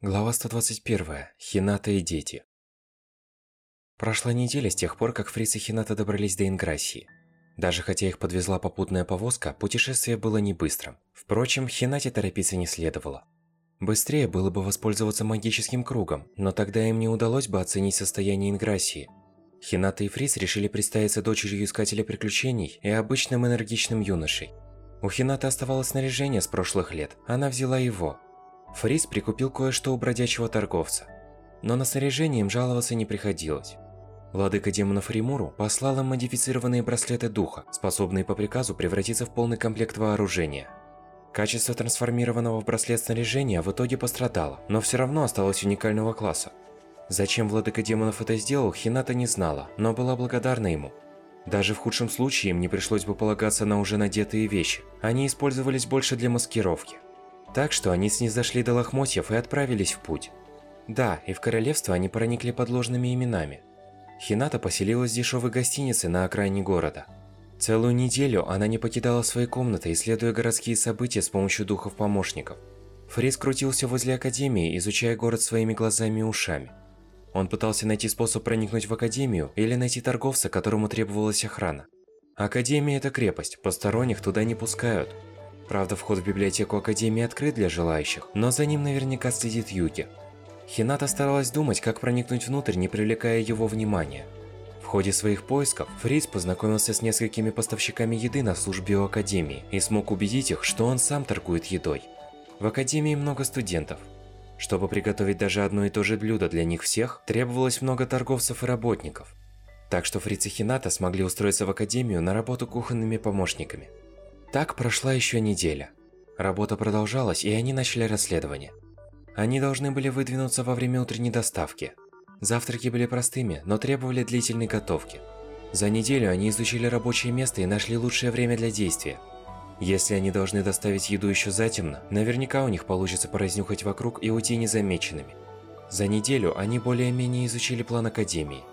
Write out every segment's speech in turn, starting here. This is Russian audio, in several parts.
Глава 121. Хината и дети. Прошла неделя с тех пор, как Фриц и Хината добрались до Инграссии. Даже хотя их подвезла попутная повозка, путешествие было не быстрым. Впрочем, Хинате торопиться не следовало. Быстрее было бы воспользоваться магическим кругом, но тогда им не удалось бы оценить состояние Инграссии. Хината и Фриц решили представиться дочерью Искателя Приключений и обычным энергичным юношей. У Хинаты оставалось снаряжение с прошлых лет, она взяла его – Фрис прикупил кое-что у бродячего торговца. Но на снаряжение им жаловаться не приходилось. Владыка демонов Римуру послал им модифицированные браслеты духа, способные по приказу превратиться в полный комплект вооружения. Качество трансформированного в браслет снаряжения в итоге пострадало, но все равно осталось уникального класса. Зачем владыка демонов это сделал, Хината не знала, но была благодарна ему. Даже в худшем случае им не пришлось бы полагаться на уже надетые вещи, они использовались больше для маскировки. Так что они снизошли до лохмотьев и отправились в путь. Да, и в королевство они проникли под ложными именами. Хината поселилась в дешевой гостинице на окраине города. Целую неделю она не покидала свои комнаты, исследуя городские события с помощью духов-помощников. Фрис крутился возле Академии, изучая город своими глазами и ушами. Он пытался найти способ проникнуть в Академию или найти торговца, которому требовалась охрана. Академия – это крепость, посторонних туда не пускают. Правда, вход в библиотеку Академии открыт для желающих, но за ним наверняка следит Юки. Хината старалась думать, как проникнуть внутрь, не привлекая его внимания. В ходе своих поисков Фриц познакомился с несколькими поставщиками еды на службе у Академии и смог убедить их, что он сам торгует едой. В Академии много студентов. Чтобы приготовить даже одно и то же блюдо для них всех, требовалось много торговцев и работников. Так что Фриц и Хината смогли устроиться в Академию на работу кухонными помощниками. Так прошла еще неделя. Работа продолжалась, и они начали расследование. Они должны были выдвинуться во время утренней доставки. Завтраки были простыми, но требовали длительной готовки. За неделю они изучили рабочее место и нашли лучшее время для действия. Если они должны доставить еду еще затемно, наверняка у них получится поразнюхать вокруг и уйти незамеченными. За неделю они более-менее изучили план Академии.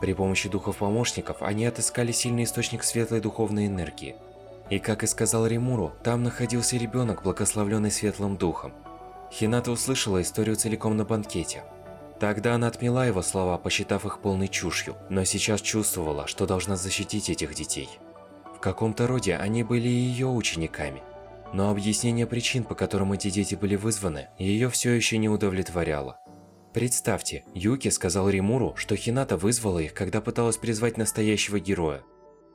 При помощи духов-помощников они отыскали сильный источник светлой духовной энергии – и как и сказал Римуру, там находился ребенок, благословленный светлым духом. Хината услышала историю целиком на банкете. Тогда она отмела его слова, посчитав их полной чушью, но сейчас чувствовала, что должна защитить этих детей. В каком-то роде они были ее учениками. Но объяснение причин, по которым эти дети были вызваны, ее все еще не удовлетворяло. Представьте, Юки сказал Римуру, что Хината вызвала их, когда пыталась призвать настоящего героя.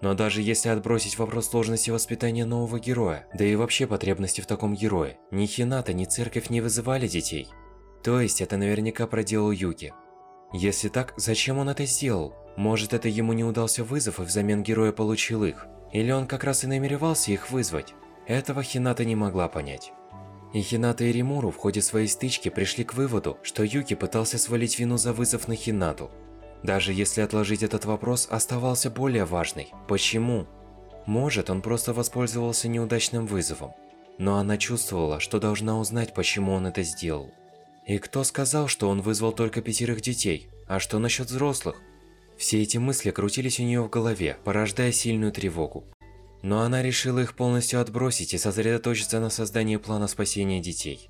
Но даже если отбросить вопрос сложности воспитания нового героя, да и вообще потребности в таком герое, ни Хината, ни церковь не вызывали детей. То есть это наверняка проделал Юки. Если так, зачем он это сделал? Может это ему не удался вызов и взамен героя получил их? Или он как раз и намеревался их вызвать? Этого Хината не могла понять. И Хината и Римуру в ходе своей стычки пришли к выводу, что Юки пытался свалить вину за вызов на Хинату. Даже если отложить этот вопрос, оставался более важный. Почему? Может, он просто воспользовался неудачным вызовом. Но она чувствовала, что должна узнать, почему он это сделал. И кто сказал, что он вызвал только пятерых детей? А что насчет взрослых? Все эти мысли крутились у нее в голове, порождая сильную тревогу. Но она решила их полностью отбросить и сосредоточиться на создании плана спасения детей.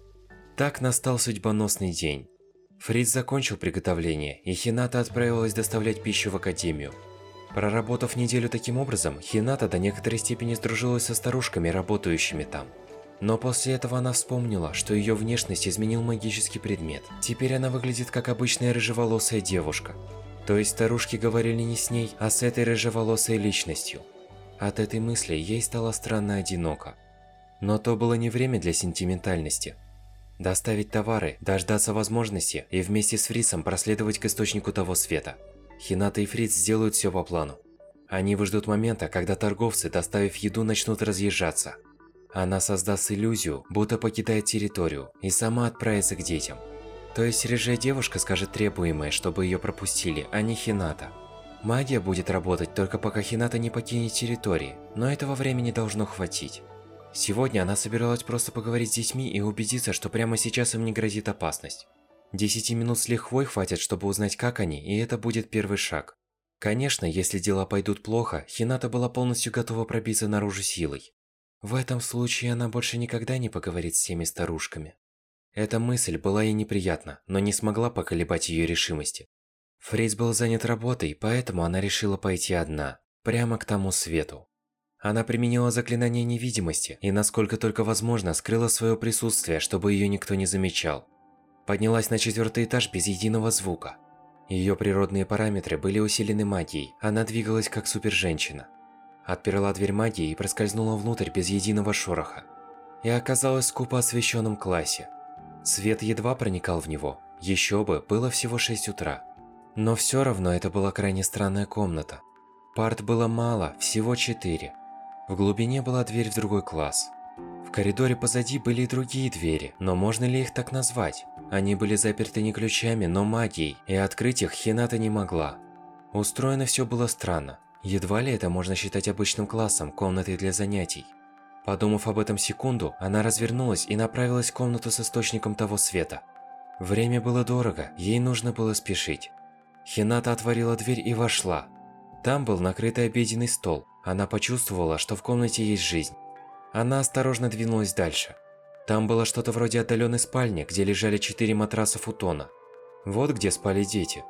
Так настал судьбоносный день. Фриц закончил приготовление, и Хината отправилась доставлять пищу в Академию. Проработав неделю таким образом, Хината до некоторой степени сдружилась со старушками, работающими там. Но после этого она вспомнила, что ее внешность изменил магический предмет. Теперь она выглядит как обычная рыжеволосая девушка. То есть старушки говорили не с ней, а с этой рыжеволосой личностью. От этой мысли ей стало странно одиноко. Но то было не время для сентиментальности. Доставить товары, дождаться возможности и вместе с Фрисом проследовать к источнику того света. Хината и Фриц сделают все по плану. Они выждут момента, когда торговцы, доставив еду, начнут разъезжаться. Она создаст иллюзию, будто покидает территорию, и сама отправится к детям. То есть рыжая девушка скажет требуемое, чтобы ее пропустили, а не Хината. Магия будет работать только пока Хината не покинет территории, но этого времени должно хватить. Сегодня она собиралась просто поговорить с детьми и убедиться, что прямо сейчас им не грозит опасность. Десяти минут с лихвой хватит, чтобы узнать, как они, и это будет первый шаг. Конечно, если дела пойдут плохо, Хината была полностью готова пробиться наружу силой. В этом случае она больше никогда не поговорит с теми старушками. Эта мысль была ей неприятна, но не смогла поколебать ее решимости. Фриц был занят работой, поэтому она решила пойти одна, прямо к тому свету. Она применила заклинание невидимости и, насколько только возможно, скрыла свое присутствие, чтобы ее никто не замечал. Поднялась на четвертый этаж без единого звука. Ее природные параметры были усилены магией, она двигалась как суперженщина. Отперла дверь магии и проскользнула внутрь без единого шороха. И оказалась в скупо освещенном классе. Свет едва проникал в него, еще бы, было всего 6 утра. Но все равно это была крайне странная комната. Парт было мало, всего 4. В глубине была дверь в другой класс. В коридоре позади были и другие двери, но можно ли их так назвать? Они были заперты не ключами, но магией, и открыть их Хината не могла. Устроено все было странно. Едва ли это можно считать обычным классом, комнатой для занятий. Подумав об этом секунду, она развернулась и направилась в комнату с источником того света. Время было дорого, ей нужно было спешить. Хината отворила дверь и вошла. Там был накрытый обеденный стол. Она почувствовала, что в комнате есть жизнь. Она осторожно двинулась дальше. Там было что-то вроде отдаленной спальни, где лежали четыре матраса футона. Вот где спали дети.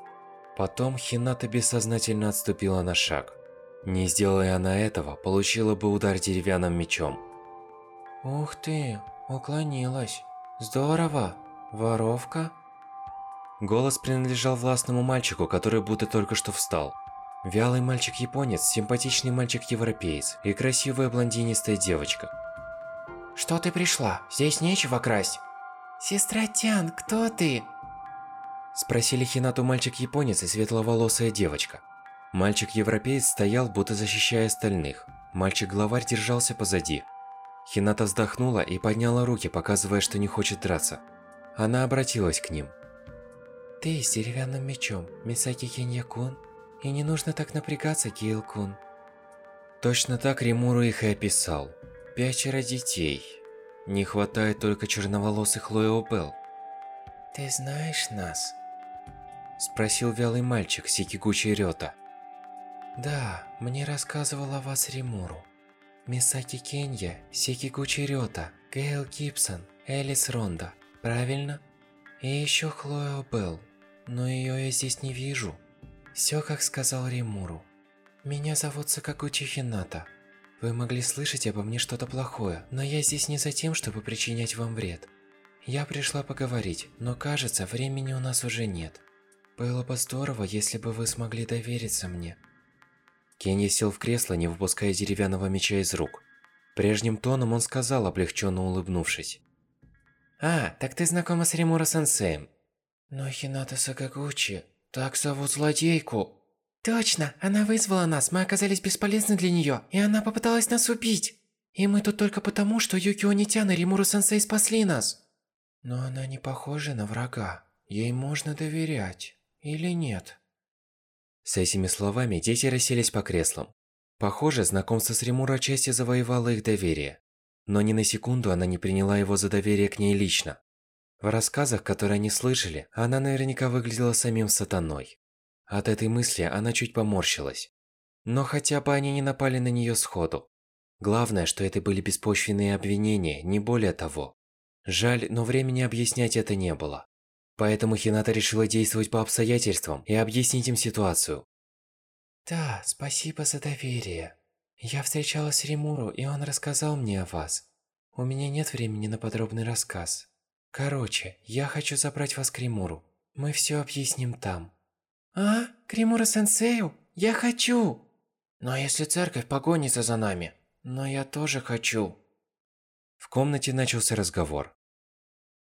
Потом Хината бессознательно отступила на шаг. Не сделая она этого, получила бы удар деревянным мечом. Ух ты, уклонилась. Здорово. Воровка? Голос принадлежал властному мальчику, который будто только что встал. Вялый мальчик-японец, симпатичный мальчик-европеец и красивая блондинистая девочка. Что ты пришла? Здесь нечего красть. Сестра Тян, кто ты? Спросили Хинату мальчик-японец и светловолосая девочка. Мальчик-европеец стоял, будто защищая остальных. Мальчик-главарь держался позади. Хината вздохнула и подняла руки, показывая, что не хочет драться. Она обратилась к ним. «Ты с деревянным мечом, Мисаки Хиньякун?» И не нужно так напрягаться, Киил-кун. Точно так Римуру их и описал. Пятеро детей. Не хватает только черноволосых Лоэо Белл. «Ты знаешь нас?» Спросил вялый мальчик Сикигучи Рёта. «Да, мне рассказывала о вас Римуру. Мисаки Кенья, Сикигучи Рёта, Гейл Гибсон, Элис Ронда. Правильно? И еще Хлоя Белл. Но ее я здесь не вижу». Все, как сказал Римуру. Меня зовут Сакагучи Хината. Вы могли слышать обо мне что-то плохое, но я здесь не за тем, чтобы причинять вам вред. Я пришла поговорить, но кажется, времени у нас уже нет. Было бы здорово, если бы вы смогли довериться мне. Кенни сел в кресло, не выпуская деревянного меча из рук. Прежним тоном он сказал, облегченно улыбнувшись. «А, так ты знакома с Римура-сенсеем?» «Но Хината Сакагучи, так зовут злодейку. Точно, она вызвала нас, мы оказались бесполезны для нее, и она попыталась нас убить. И мы тут только потому, что Юкио Нитян и Римуру-сенсей спасли нас. Но она не похожа на врага. Ей можно доверять. Или нет? С этими словами дети расселись по креслам. Похоже, знакомство с Римуро отчасти завоевало их доверие. Но ни на секунду она не приняла его за доверие к ней лично. В рассказах, которые они слышали, она наверняка выглядела самим сатаной. От этой мысли она чуть поморщилась. Но хотя бы они не напали на нее сходу. Главное, что это были беспочвенные обвинения, не более того. Жаль, но времени объяснять это не было. Поэтому Хината решила действовать по обстоятельствам и объяснить им ситуацию. Да, спасибо за доверие. Я встречалась с Римуру, и он рассказал мне о вас. У меня нет времени на подробный рассказ. Короче, я хочу забрать вас к Римуру. Мы все объясним там. А? К Римура-сенсею? Я хочу! Но если церковь погонится за нами? Но я тоже хочу. В комнате начался разговор.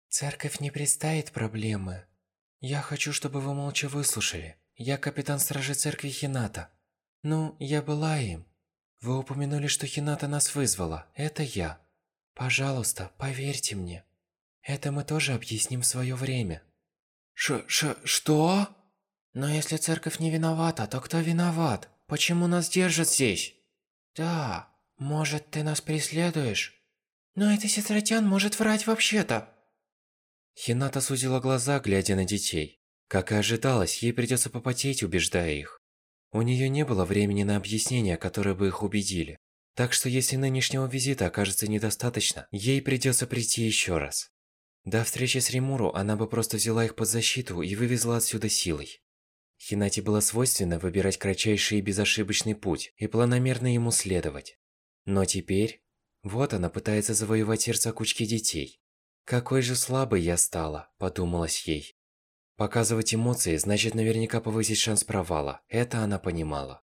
Церковь не представит проблемы. Я хочу, чтобы вы молча выслушали. Я капитан стражи церкви Хината. Ну, я была им. Вы упомянули, что Хината нас вызвала. Это я. Пожалуйста, поверьте мне. Это мы тоже объясним в свое время. Ш ш что? Но если церковь не виновата, то кто виноват? Почему нас держат здесь? Да, может, ты нас преследуешь? Но эта сестра Тян может врать вообще-то. Хината сузила глаза, глядя на детей. Как и ожидалось, ей придется попотеть, убеждая их. У нее не было времени на объяснения, которые бы их убедили. Так что если нынешнего визита окажется недостаточно, ей придется прийти еще раз. До встречи с Римуру она бы просто взяла их под защиту и вывезла отсюда силой. Хинати было свойственно выбирать кратчайший и безошибочный путь и планомерно ему следовать. Но теперь... Вот она пытается завоевать сердца кучки детей. «Какой же слабой я стала», – подумалось ей. Показывать эмоции значит наверняка повысить шанс провала, это она понимала.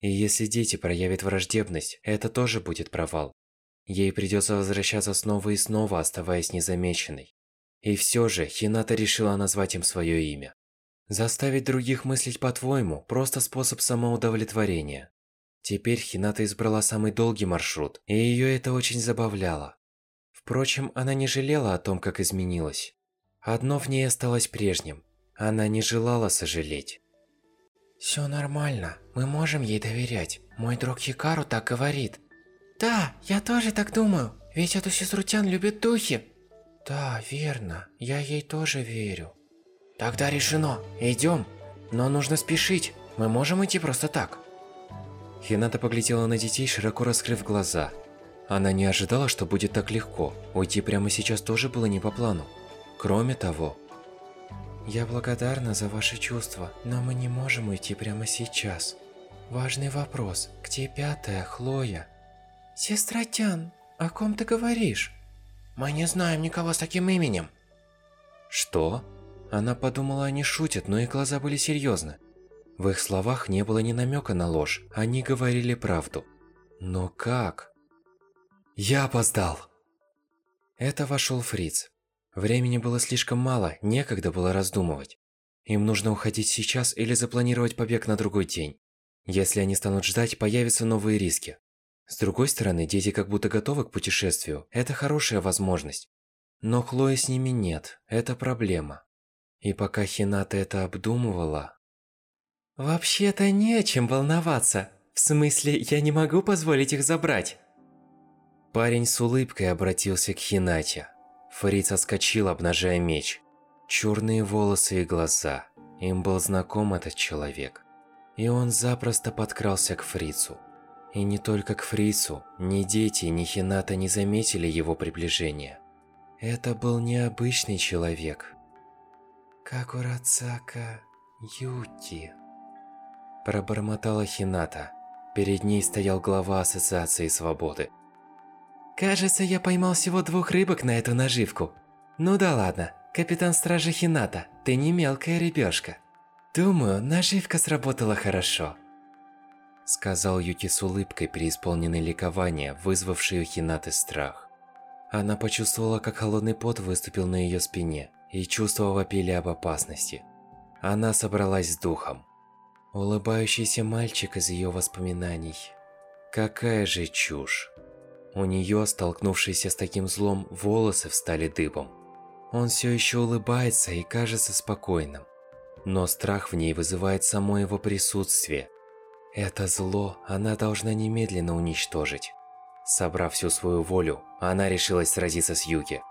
И если дети проявят враждебность, это тоже будет провал. Ей придется возвращаться снова и снова, оставаясь незамеченной. И все же Хината решила назвать им свое имя. Заставить других мыслить по-твоему – просто способ самоудовлетворения. Теперь Хината избрала самый долгий маршрут, и ее это очень забавляло. Впрочем, она не жалела о том, как изменилась. Одно в ней осталось прежним. Она не желала сожалеть. Все нормально, мы можем ей доверять. Мой друг Хикару так говорит. Да, я тоже так думаю, ведь эту сестру Тян любят духи. Да, верно, я ей тоже верю. Тогда решено, идем. Но нужно спешить, мы можем идти просто так. Хината поглядела на детей, широко раскрыв глаза. Она не ожидала, что будет так легко. Уйти прямо сейчас тоже было не по плану. Кроме того, я благодарна за ваши чувства, но мы не можем уйти прямо сейчас. Важный вопрос. Где пятая, Хлоя? Сестра Тян, о ком ты говоришь? Мы не знаем никого с таким именем. Что? Она подумала, они шутят, но их глаза были серьезны. В их словах не было ни намека на ложь, они говорили правду. Но как? Я опоздал. Это вошел Фриц. Времени было слишком мало, некогда было раздумывать. Им нужно уходить сейчас или запланировать побег на другой день. Если они станут ждать, появятся новые риски. С другой стороны, дети как будто готовы к путешествию, это хорошая возможность. Но Хлои с ними нет, это проблема. И пока Хината это обдумывала... Вообще-то не о чем волноваться. В смысле, я не могу позволить их забрать. Парень с улыбкой обратился к Хинате. Фриц отскочил, обнажая меч. Черные волосы и глаза. Им был знаком этот человек. И он запросто подкрался к Фрицу. И не только к Фрицу, ни дети, ни Хината не заметили его приближения. Это был необычный человек. Какурацака Юки. Пробормотала Хината. Перед ней стоял глава Ассоциации Свободы. Кажется, я поймал всего двух рыбок на эту наживку. Ну да ладно, капитан стражи Хината, ты не мелкая рыбешка. Думаю, наживка сработала хорошо. Сказал Юки с улыбкой, преисполненной ликования, вызвавшей у Хинаты страх. Она почувствовала, как холодный пот выступил на ее спине, и чувства вопили об опасности. Она собралась с духом. Улыбающийся мальчик из ее воспоминаний. Какая же чушь. У нее, столкнувшиеся с таким злом, волосы встали дыбом. Он все еще улыбается и кажется спокойным. Но страх в ней вызывает само его присутствие. Это зло она должна немедленно уничтожить. Собрав всю свою волю, она решилась сразиться с Юки.